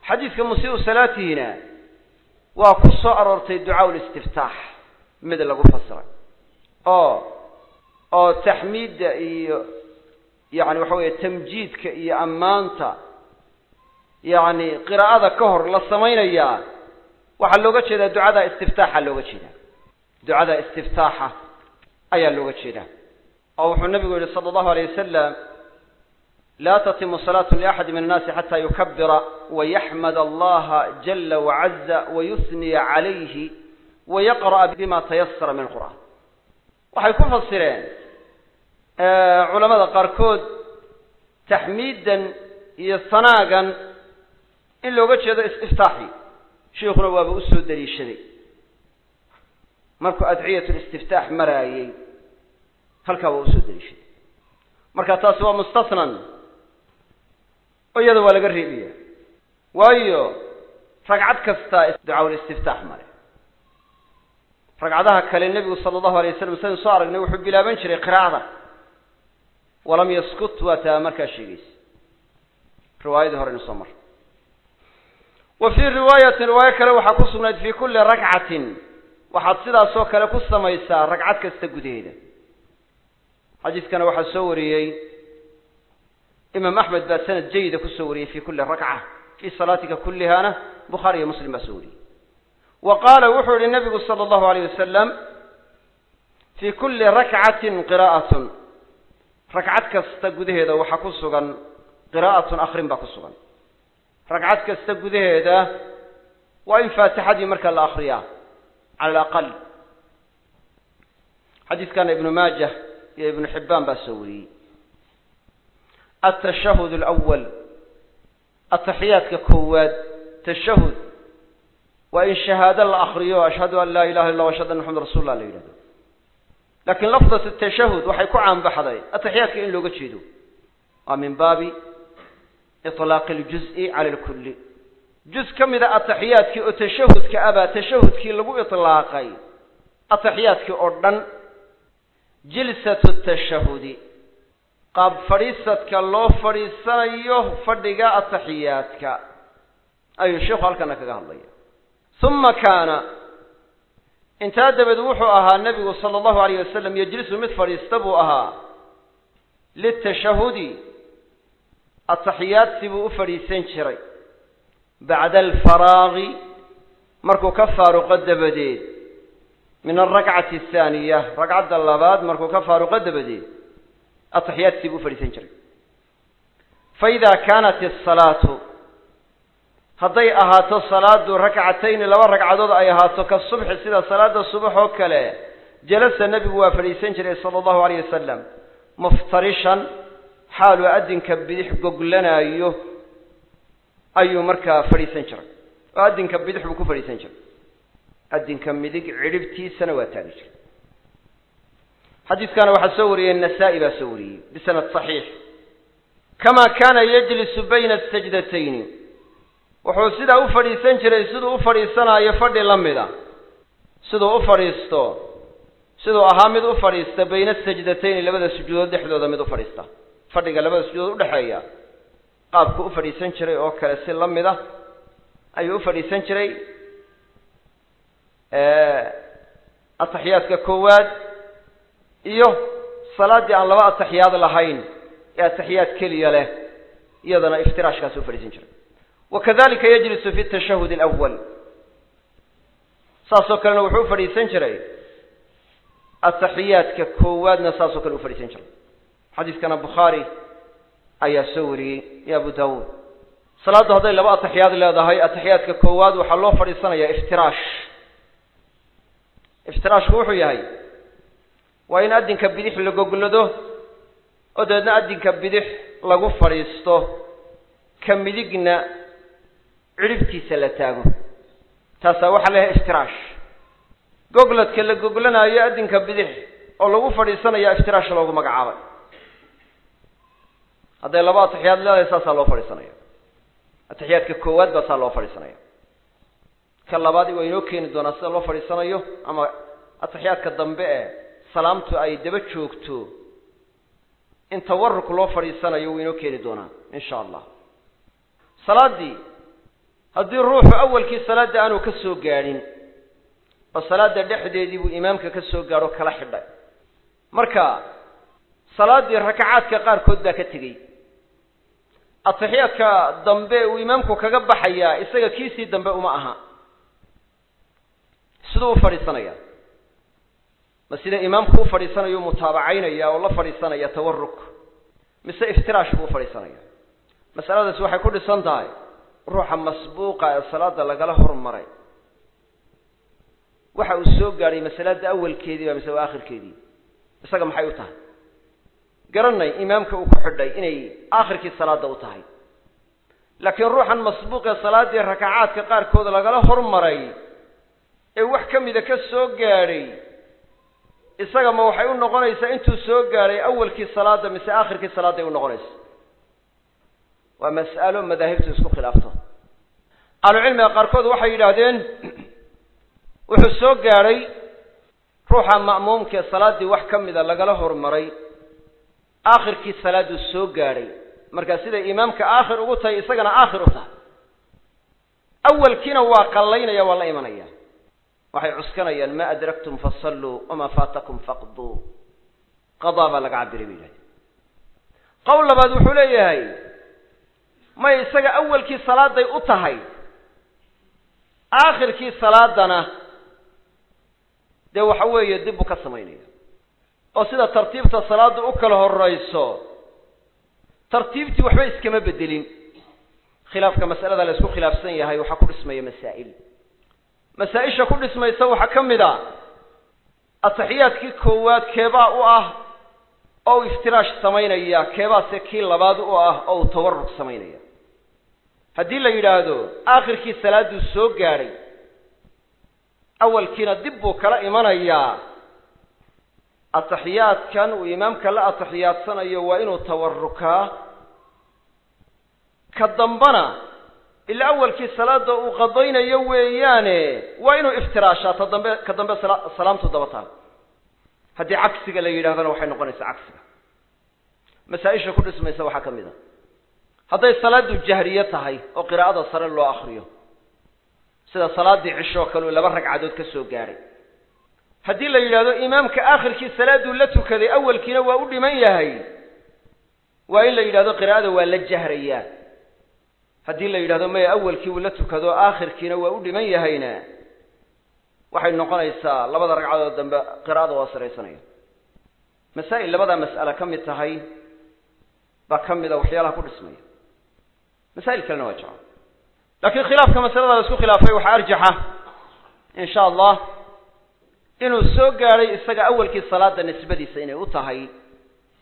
[SPEAKER 2] Xadiidka musiiu salaatihina waa ku soo aroortay ducaa listiftaax mid lagu fasiray oo oo taxmiidda iyo yani waxa weeye tamjiidka iyo ammaanta yacni qiraa'ada ka hor la samaynayaa waxaa looga jeedaa ducada istiftaaxa looga jeedaa. Ducada istiftaaxa ayaa looga jeedaa. Oo wuxuu nabigu yihi sala allahu alayh wasalam laa tatimu salaatu liaxadi min annaasi xataa yukabira wayaxmad allaha jala wacaza wayusniya calayhi wayaqra'a bima tayasara min alqur'aan waxay ku fasireen culamada qaarkood taxmiidan iyo sanaagan in looga jeedo istiftaaxi sheikuna waaba u soo daliishaday markuu adciyat listiftaax maraayey halkaa waa u soo daliishaday marka taasi waa mustasnan oo iyada waa laga reebaya waayo ragcad kasta ducaa listiftaax male ragcadaha kale nebigu sala allahu alay waslam saynu soo aragnay wuxuu bilaaban jiray qiraa'ada. Walam yaskut waa taa markaa sheegaysa. Riwaayadii horeynu soo mar wa fii riwaayatin riwaayo kale waxaa ku sugnayd fii kulli rakcatin. Waxaad sidaasoo kale ku samaysaa ragcad kasta gudaheeda. Xadiiskana waxaa soo wariyey imaam axmed baa sanad jayida ku soo wariyey fi kulli rakca fii salaatika kullihana bukhaari iyo muslim baa soo wariyey. Wa qaala wuxuu yihi nabigu sala allahu alayh wasalam fii kulli rakcatin qiraa'atun. Ragcad kasta gudaheeda waxaa ku sugan qiraa'atun akrin baa ku sugan ragcad kasta gudaheeda waa in faatixadii marka la akriyaa cala alaqal. Xadiiskana ibnu maajah iyo ibnu xibbaan baa soo wariyey. Altashahud alawal ataxiyaadka koowaad tashahud waa in shahaado la akriyo ashhadu an laa ilaha illa ashhadu anna maxamad rasul lah la yidhahdo. Lakin lafdat tashahud waxay ku caanbaxday ataxiyaadka in looga jeedo. Waa min baabi ilaaq اljuz'i cala اlkulli juz ka mida ataxiyaadkii oo tashahudka ah baa tashahudkii lagu iطlaaqay ataxiyaadkii oo dhan jilsatu tashahudi qaab fadhiisadka loo fadhiisanayo fadhiga ataxiyaadka ayuu sheikhu halkana kaga hadlaya uma kaana intaa dabeed wuxuu ahaa nebigu sala allahu alayh wasalam yejlisu mid fadhiista buu ahaa litashahudi ataxiyaadsi buu u fadhiisan jiray bacda alfaraagi markuu ka faaruqo dabadeed. Min alrakcati athaaniya ragcadda labaad markuu ka faaruqo dabadeed ataxiyaadsi buu u fadhiisan jiray. Faida kaanat asalaatu hadday ahaato salaadu rakcatayni laba ragcadood ay ahaato ka subxi sida salaada subax oo kale jalasa nebigu waa fadhiisan jiray sala allahu alayh wasalam muftarishan xaaluu addinka bidix goglanaayo ayuu markaa fadhiisan jiray. Oo addinka bidix buu ku fadhiisan jiray. Addinka midig cidhibtiisana waa taagi jiray. Xadiiskana waxaa soo wariyey nasaa-i baa soo wariyey bisanad saxiix. Kama kaana yajlisu bayna asajdatayni wuxuu sidaa u fadhiisan jiray siduu u fadhiisanaayo fadhi la mida. Siduu u fadhiisto siduu ahaa mid u fadhiista bayna asajdatayni labada sujuudood dhexdooda mid u fadhiista fadhiga labada sujuudood udhexeeya qaabku u fadhiisan jiray oo kale si la mida ayuu u fadhiisan jiray. Ataxiyaadka koowaad iyo salaaddii aan laba ataxiyaad lahayn ee ataxiyaad keliya leh iyadana iftiraashkaasi u fadhiisan jiray. Wakadalika yajlisu fi tashahud alawal saasoo kalena wuxuu u fadhiisan jiray ataxiyaadka koowaadna saasoo kale u fadhiisan jiray xadiiskana bukhaari ayaa soo wariyey iyo abu dawuud salaaddu hadday laba ataxiyaad leedahay ataxiyaadka koowaad waxaa loo fadhiisanayaa iftiraash iftiraashku wuxuu yahay waa in addinka bidix la goglado oo dabeedna addinka bidix lagu fadhiisto ka midigna cidhibtiisa la taago. Taasaa waxaa la yahay iftiraash gogladka la goglanaayo addinka bidix oo lagu fadhiisanaya iftiraash loogu magacaabay hadday laba atixiyaad leedahay saasaa loo fadhiisanaya. Atixiyaadka koowaad baa saa loo fadhiisanaya. Ka labaad waa inoo keeni doonaa sida loo fadhiisanayo ama atixiyaadka dambe ee salaamtu ay daba joogto in tawaruk loo fadhiisanayo wuu inoo keeni doonaa insha allah. Salaaddii haddii ruuxu awalkii salaadda aanu ka soo gaadhin oo salaadda dhexdeedii buu imaamka ka soo gaadho kala xidhay. Marka salaaddii rakacaadka qaarkood baa ka tegey atixiyaadka dambe uu imaamku kaga baxayaa isaga kiisii dambe uma aha. Siduu u fadhiisanaya. Ma sida imaamku u fadhiisanayo mutaabacaynaya oo la fadhiisanaya tawaruk mise iftiraash buu u fadhiisanaya? Masaladaasi waxay ku dhisan tahay ruuxa masbuuqa ee salaada lagala hormaray. Waxa uu soo gaadhay masalada awalkeedii ba mise waa aakhirkeedii? Isaga maxay u tahay garanay imaamka uu ku xidhay inay aakhirkii salaada u tahay. Laakiin ruuxan masbuuq ee salaaddii rakacaadka qaarkood lagala hormaray ee wax ka mida ka soo gaadhay isaga ma waxay u noqonaysaa intuu soo gaadhay awalkii salaada mise aakhirkii salaaday u noqonaysa. Waa mas'alo madaahibtu isku khilaafto. Ahlucilmiga qaarkood waxay yidhaahdeen wuxuu soo gaadhay ruuxa ma'muumkaee salaaddii wax ka mida lagala hormaray aakhirkii salaaduu soo gaadhay markaa siday imaamka aakhir ugu tahay isagana aakhir u tahay. Awalkiina waa qallaynaya waa la imanaya. Waxay cuskanayaan ma adraktum fasalluu wamaa faatakum faqduu. Qadaa baa laga cabiray bay yidhahdeen. Qowl labaad wuxuu leeyahay may isaga awalkii salaaday u tahay? Aakhirkii salaadana dee waxa weeye dib buu ka samaynaya oo sida tartiibta salaadda u kala horrayso tartiibtii waxba iskama bedelin. Khilaafka mas'alada la isku khilaafsan yahay waxaa ku dhismaya masaa'il. Masaa-isha ku dhismaysa waxaa ka mid a atixiyaadkii koowaad keebaa u ah oo u iftiraash samaynaya keebaase kii labaad u ah oo uu tawarruk samaynaya. Haddii la yidhaahdo aakhirkii salaadduu soo gaadhay awalkiina dib buu kala imanayaa atixiyaadkan uu imaamka la atixiyaadsanayo waa inuu tawarukaa. Ka dambana ilaa awalkii salaada uu qadaynayo weeyaane waa inuu iftiraashaa ta dambe ka dambe salaamtu daba taal haddii cagsiga la yidhahdana waxay noqonaysaa cagsiga. Masaa-isha ku dhismaysa waxaa ka mid a. Hadday salaadu jahriye tahay oo qiraa'ada sare loo akriyo sida salaaddii cisho kale uu laba ragcadood ka soo gaadhay haddii la yidhahdo imaamka aakhirkii salaaduu la tukaday awalkiina waa u dhiman yahay. Waa in la yidhahdo qiraa'ada waa la jahrayaa haddii la yidhahdo maya awalkii uu la tukado aakhirkiina waa u dhiman yahayna. Waxay noqonaysaa labada ragcadood dambe qiraa'ada waa saraysanaya masaa'il labadaa mas'ale ka mid tahay baa ka mid a waxyaalaha ku dhismaya. Masaa'il kalena waa jecel laakiin khilaafka masalada la isku khilaafay waxaa arjaxa in sha allah inuu soo gaadhay isaga awalkii salaada nisbadiisa inay u tahay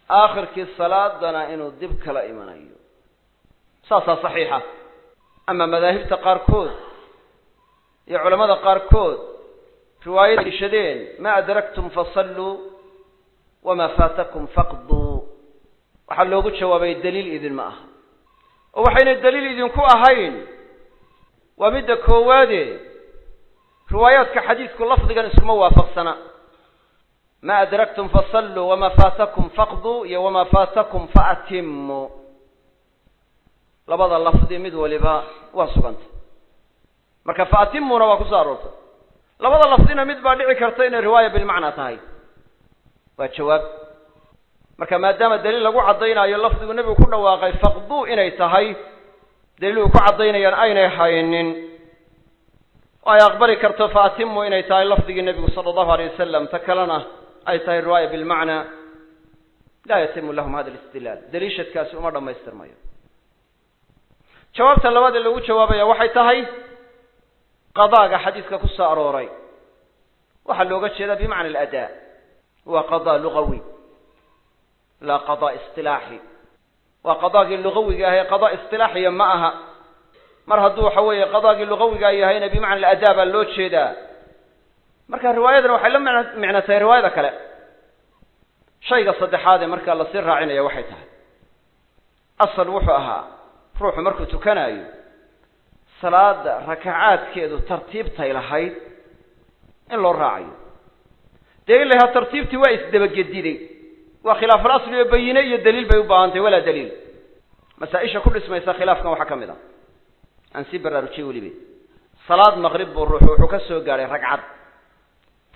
[SPEAKER 2] aakhirkii salaadana inuu dib kala imanayo. Saasaa saxiixa. Ama madaahibta qaarkood iyo culamada qaarkood riwaayada ishadeen ma adraktum fasalluu wamaa faatakum faqduu. Waxaa loogu jawaabay daliil idinma aha. Oo waxayna daliil idinku ahayn waa midda koowaade riwaayaadka xadiidku lafdigan iskuma waafaqsana. Ma adraktum fasalluu wamaa faatakum faqduu iyo wamaa faatakum faatimu labada lafdi mid waliba waa sugantay marka faatimuna waa ku soo aroortay labada lafdina mid baa dhici karta inay riwaaya bilmacnaa tahay. Waa jawaab. Marka maadaama daliil lagu caddaynayo lafdigu nebigu ku dhawaaqay faqduu inay tahay daliilgu ku caddaynayaan aynay haynin oo ay aqbali karto faatimu inay tahay lafdigii nebigu sala allahu alay wasalam ta kalena ay tahay riwaaya bilmacnaa laa yatimu lahum hada alistidlaal daliishadkaasi uma dhammaystirmayo jawaabta labaad ee lagu jawaabaya waxay tahay qadaaga xadiiska ku soo arooray. Waxaa looga jeedaa bimacna aladaa waa qadaa lugawi. Laa qadaa istilaaxi. Waa qadaagii lugawiga ahay qadaa istilaaxiya ma aha mar hadduu waxa weeye qadaagii lugawigaa yahayna bimacna aladaa baa loo jeedaa. Marka riwaayadan waxay la micno tahay riwaayada kale. Shayga saddexaad ee markaa la sii raacinaya waxay tahay. Asal wuxuu ahaa ruuxu markuu tukanaayo salaada rakacaadkeedu tartiibtay lahayd in loo raacayo. Dee in la yahaa tartiibtii waa isdabagediday waa khilaaful asli oo bayine iyo daliil bay u baahantahy walaa daliil. Masaa-isha ku dhismaysa khilaafkan waxaa ka mid a aan sii baraarujiyey welibe salaad maqrib buu ruuxu wuxuu ka soo gaadhay ragcad.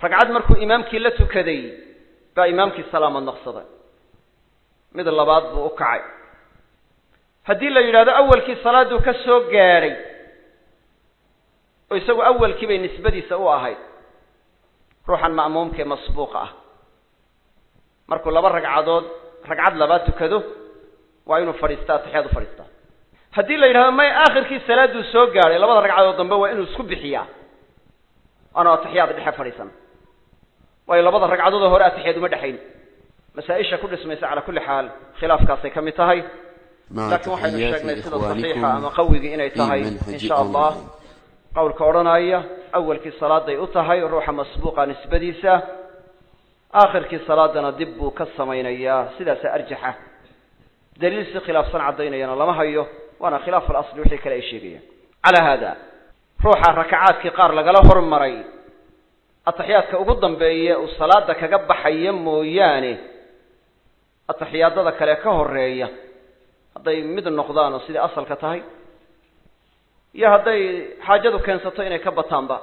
[SPEAKER 2] Ragcad markuu imaamkii la tukaday baa imaamkii salaamad naqsaday. Mid labaad buu u kacay. Haddii la yidhahdo awalkii salaaduu ka soo gaadhay oo isagu awalkii bay nisbadiisa u ahayd ruuxan ma'muumkaee masbuuqa ah. Markuu laba ragcadood ragcad labaad tukado waa inuu fadhiistaa ataxiyaad u fadhiistaa haddii la yidhahdo may aakhirkii salaaduu soo gaadhay labada ragcadood dambe waa inuu isku bixiyaa. Aanu ataxiyaad dhexe fadhiisan. Waayo labada ragcadood oo hore ataxiyaad uma dhexayn masaa-isha ku dhismaysa calaa kulli xaal khilaafkaasay ka mid tahay. Laakiin waxaynu sheegnay sida saxiixa ama qawigii inay tahay insha allah. Qowlka odhanaya awalkii salaaday u tahay ruuxa masbuuqa nisbadiisa. Aakhirkii salaadana dib buu ka samaynayaa sidaasa arjaxa. Daliil si khilaafsan caddaynayana lama hayo waana khilaaf alasli wixii kale ay sheegayaan calaa haada ruuxa rakacaadkii qaar lagala hormaray ataxiyaadka ugu dambeeye uu salaada kaga baxaya mooyaane ataxiyaadada kale ka horreeya hadday mid noqdaan oo sidai asalka tahay iyo hadday xaajadu keensato inay ka bataanba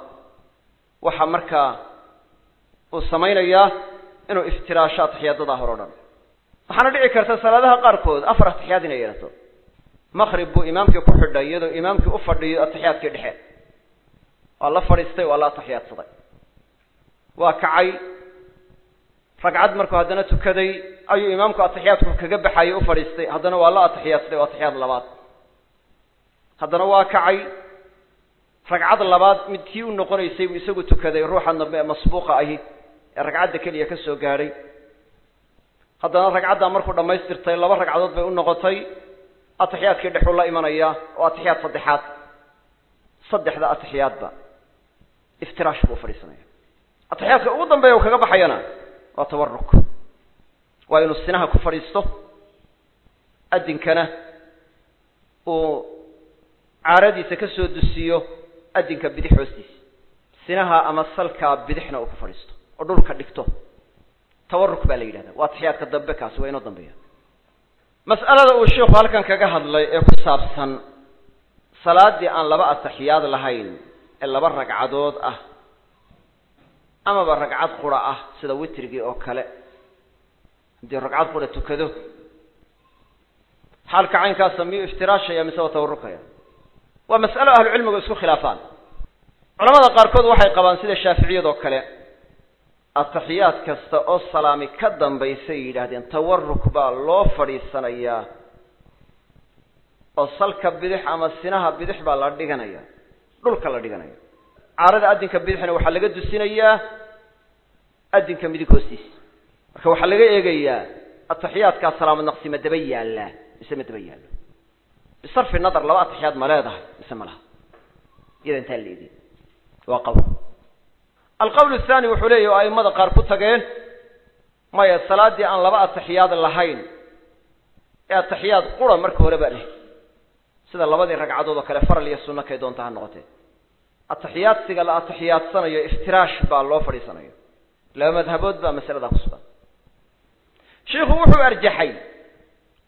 [SPEAKER 2] waxaa markaa uu samaynayaa inuu iftiraasho ataxiyaadadaa hore o dhan waxaana dhici karta salaadaha qaarkood afar ataxiyaad inay yeelato maqrib buu imaamkii ku xidhay iyadoo imaamkii u fadhiyo ataxiyaadkii dhexe. Waa la fadhiistay waa la ataxiyaadsaday waa kacay. Ragcad markuu haddana tukaday ayuu imaamku ataxiyaadku kaga baxayay u fadhiistay. Haddana waa la ataxiyaadsaday waa ataxiyaad labaad. Haddana waa kacay. Ragcad labaad mid kii u noqonaysay buu isagu tukaday ruuxa dambe ee masbuuqa ahi ee ragcadda keliya ka soo gaadhay haddana ragcaddaa markuu dhammaystirtay laba ragcadood bay u noqotay ataxiyaadkii dhexuu la imanayaa oo atixiyaad saddexaad. Saddexda atixiyaadba iftiraash buu fadhiisanaya. Atixiyaadka ugu dambeeya uu kaga baxayana waa tawaruk waa inuu sinaha ku fadhiisto. Adinkana uu caaradiisa ka soo dusiyo adinka bidix hoostiisa. Sinaha ama salkaa bidixna uu ku fadhiisto oo dhulka dhigto. Tawaruk baa la yidhahda waa atixiyaadka dambe kaasi waa inoo dambeeya mas'alada uu sheikhu halkan kaga hadlay ee ku saabsan salaaddii aan laba ataxiyaad lahayn ee laba ragcadood ah amaba ragcad qura ah sida witrigii oo kale. Haddii ragcad qura tukado xaalka caynkaasa miyuu iftiraashaya mise waa tawarukaya waa mas'alo ahlucilmigu isku khilaafaan. Culamada qaarkood waxay qabaan sida shaaficiyadoo kale ataxiyaad kasta oo salaami ka dambaysay yidhaahdeen tawaruk baa loo fadhiisanayaa oo salka bidix ama sinaha bidix baa la dhiganaya. Dhulka la dhiganaya. Caarada addinka bidixna waxaa laga dusinayaa addinka midig hoostiisa marka waxaa laga eegayaa ataxiyaadkaa salaamad naqsi ma daba yaallaa mise ma daba yaallo bisarfi nadar laba ataxiyaad ma leedahay mise ma laha? Iyada intaa eegay waa qawl alqawl athani wuxuu leeyahy oo aimada qaar ku tageen maya salaaddii aan laba ataxiyaad lahayn ee ataxiyaad qura marka hore baa leh sida labadii ragcadood oo kale faral iyo sunno kay doonta ha noqotee. Ataxiyaadsiga la atixiyaadsanayo iftiraash baa loo fadhiisanayo. Laba madhabood baa masaladaa ku sugan. Shiikhu wuxuu arjaxay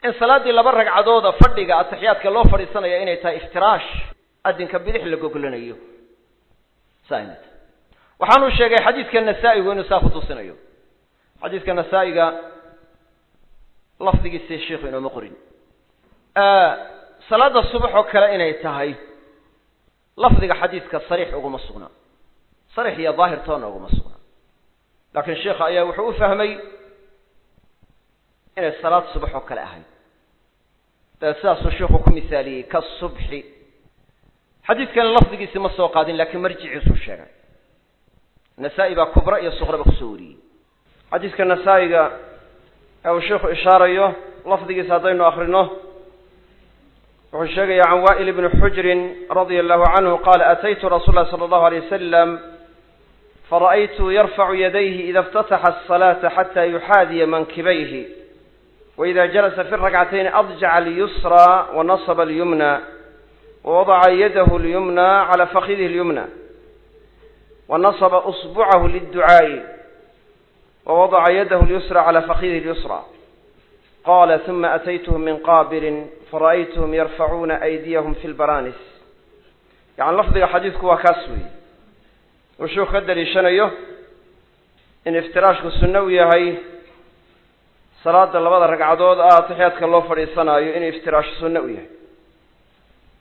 [SPEAKER 2] in salaaddii laba ragcadooda fadhiga atixiyaadka loo fadhiisanaya inay tahay iftiraash addinka bidix la goglanayo. Saa waxaanuu sheegay xadiidka nasaa-igu inuu saa kutusinayo xadiidka nasaa-iga lafdigiisi sheikhu inooma qorin. Salaada subax oo kale inay tahay lafdiga xadiidka sariix uguma sugna. Sariix iyo daahir toonna uguma sugna. Laakiin sheikha ayaa wuxuu u fahmay inay salaad subax oo kale ahayd. Dee sidaasuu sheikhu ku misaaliyey kasubxi xadiidkani lafdigiisi ma soo qaadin laakiin marjiciisuu sheegay nasaa-i baa kubra iyo suqraba ku soo wariyey. Xadiidka nasaa-iga ee uu sheikhu ishaarayo lafdigiisa haddaynu akrino wuxuu sheegaya can wa'il ibni xujrin radia allahu canhu qaala ataytu rasuul lahi sala allahu alay wasalam fara'aytu yarfacu yadayhi ida اftataxa asalaata xata yuxaadiya mankibayhi. Waida jalasa fi rakcatayni adjaca alyusra wanasaba alyumna wawadaca yadahu lyumna cala fakhidih lyumna wanasaba usbucahu liducaa'i wawadaca yadahu lyusra calaa fakiihi lyusra. Qala uma ataytuhum min qabilin fara'aytuhum yarfacuuna aydiyahum fi lbaranis yani lafdiga xadiidku waa kaas weeye. Wuxuu ka daliishanayo in iftiraashku sunno u yahay salaada labada ragcadood ah atixiyaadka loo fadhiisanaayo in iftiraash sunno u yahay.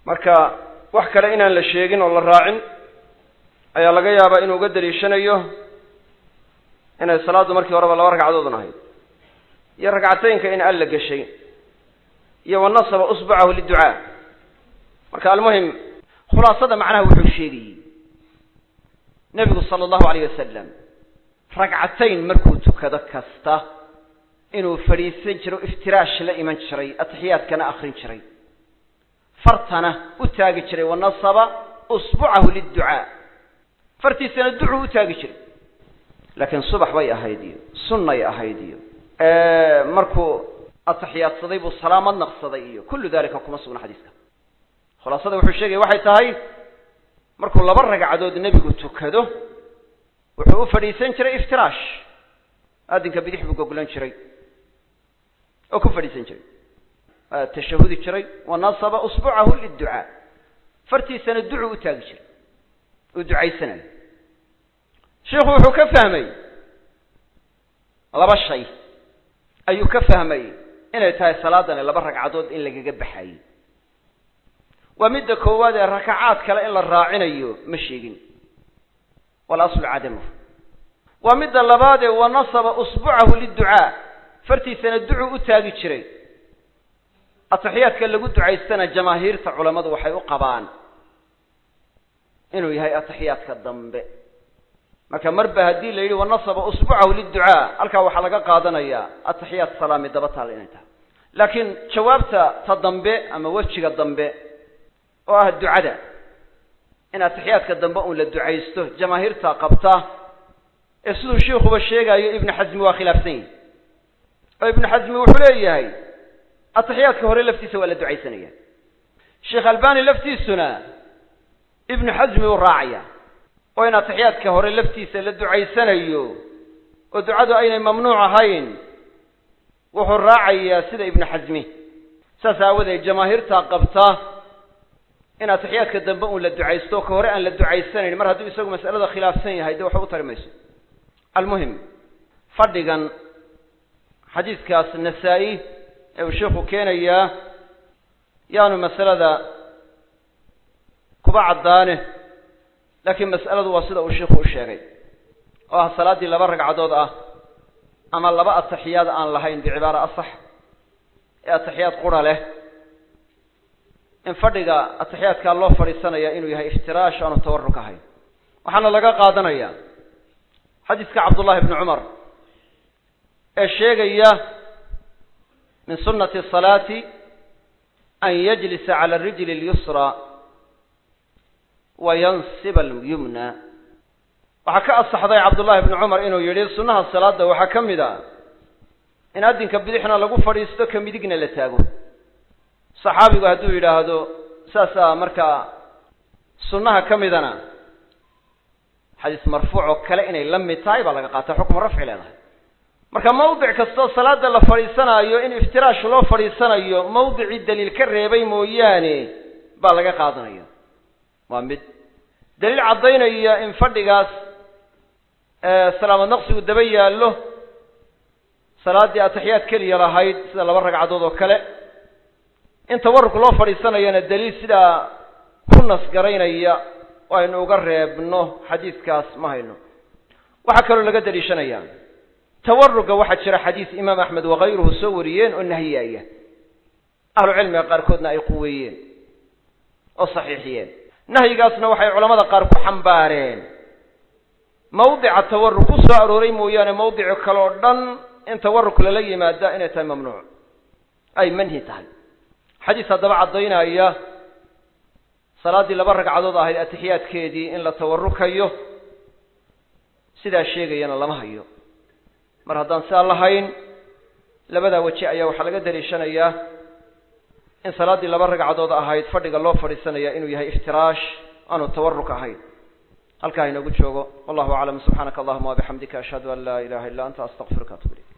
[SPEAKER 2] Marka wax kale inaan la sheegin oo la raacin ayaa laga yaabaa inuu uga daliishanayo inay salaaddu markii horeba laba ragcadoodun ahayd iyo ragcateynka in alla geshay iyo wanasaba usbucahu liducaa. Marka almuhim khulaasada macnaha wuxuu sheegayey. Nebigu sala allahu alayh wasalam ragcatayn markuu tukado kasta inuu fadhiisan jiro iftiraash la iman jiray atixiyaadkana akrin jiray. Fartana u taagi jiray wanasaba usbucahu lidducaa fartiisana ducuu u taagi jiray. Laakiin subax bay ahayd iyo sunnay ahayd iyo markuu atixiyaadsaday buu salaamad naqsaday iyo kullu dalika kuma sugna xadiiska. Khulaasada wuxuu sheegaya waxay tahay markuu laba ragcadood nebigu tukado wuxuu u fadhiisan jiray iftiraash aadinka bidix buu goglan jiray. Oo ku fadhiisan jiray. Tashahudi jiray. Wanasaba usbucahu lidducaa. Fartiisana ducuu u taagi jiray uu ducaysanayo sheikhu wuxuu ka fahmay laba shay ayuu ka fahmay inay tahay salaadani laba ragcadood in lagaga baxayey waa midda koowaad ee rakacaad kale in la raacinayo ma sheegin. Walaslu cadamuh waa midda labaad ee wanasaba usbucahu lidducaa fartiisana ducuu u taagi jiray. Atixiyaadka lagu ducaystana jamaahiirta culammadu waxay u qabaan inuu yahay atixiyaadka dambe. Marka marba haddii la yidhi wanasaba usbucahu lidducaa halkaa waxaa laga qaadanayaa atixiyaad salaami daba taal inay tahay. Laakiin jawaabta ta dambe ama wejiga dambe oo ah ducada in atixiyaadka dambe uun la ducaysto jamaahiirta qabta ee siduu sheikuba sheegaayo ibnu xasmi waa khilaafsan yahi oo ibnu xasmi wuxuu leeyahay atixiyaadka hore laftiisa waa la ducaysanaya. Sheekh albani laftiisuna ibnu xasmi uu raacaya oo in atixiyaadka hore laftiisa la ducaysanayo oo ducadu aynay mamnuuc ahayn wuxuu raacayaa sida ibnu xasmi saas aawadeed jamaahiirta qabta in atixiyaadka dambe uun la ducaysto ka hore aan la ducaysanayn mar hadduu isagu mas'alada khilaafsan yahay dee waxba u tari mayso. Almuhim fadhigan xadiiskaas nasaa-i ee uu sheikhu keenayaa yaanu masalada kuba caddaane laakiin mas'aladu waa sida uu sheikhu u sheegay oo ah salaaddii laba ragcadood ah ama laba atixiyaad aan lahayn bicibaara asax ee atixiyaad qura leh. In fadhiga atixiyaadkaa loo fadhiisanaya inuu yahay iftiraash aanu tawarruk ahayn. Waxaana laga qaadanayaa xadiiska cabdullahi bni cumar ee sheegaya min sunati asalaati an yajlisa cala arijli اlyusra wa yansiba alyumna waxaa ka asaxday cabdullahi bni cumar inuu yidhi sunnaha salaada waxaa ka mid a in addinka bidixna lagu fadhiisto ka midigna la taago. Saxaabigu hadduu yidhaahdo saasaa markaa sunnaha ka midana xadiis marfuuc oo kale inay la mid tahay baa laga qaata xukmu rafci leedahay. Marka mawdic kastoo salaada la fadhiisanaayo in iftiraash loo fadhiisanayo mawdicii daliil ka reebay mooyaane baa laga qaadanaya waa mid daliil caddaynaya in fadhigaas salaamad naqsigu daba yaallo salaaddii atixiyaad keliya lahayd sida laba ragcadood oo kale. In tawarruk loo fadhiisanayana daliil sidaa ku nasgaraynaya oo aynu uga reebno xadiiskaas ma hayno. Waxaa kaloo laga daliishanayaa. Tawaruga waxaa jira xadiis imaam axmed wakayruhu soo wariyeen oo nahiyaya ahlu cilmiga qaarkoodna ay quweeyeen oo saxiixiyeen nahyigaasna waxay culamada qaar ku xambaareen. Mawdica tawaruk ku soo arooray mooyaane mawdici kale oo dhan in tawaruk lala yimaada inay tahay mamnuuc. Ay manhi tahay. Xadiis haddaba caddaynaya salaaddii laba ragcadood ahayd atixiyaadkeedii in la tawarukayo sidaa sheegayana lama hayo. Mar haddaan sidaa lahayn labadaa weji ayaa waxaa laga daliishanayaa in salaaddii laba ragcadood ahayd fadhiga loo fadhiisanaya inuu yahay iftiraash aanu tawaruk ahayn. Halkaa inoogu joogo. Wallahu aclam. Subxaanaka allahuma wabixamdika ashhadu an laa ilaha illa anta astaqfiruka atub ilayk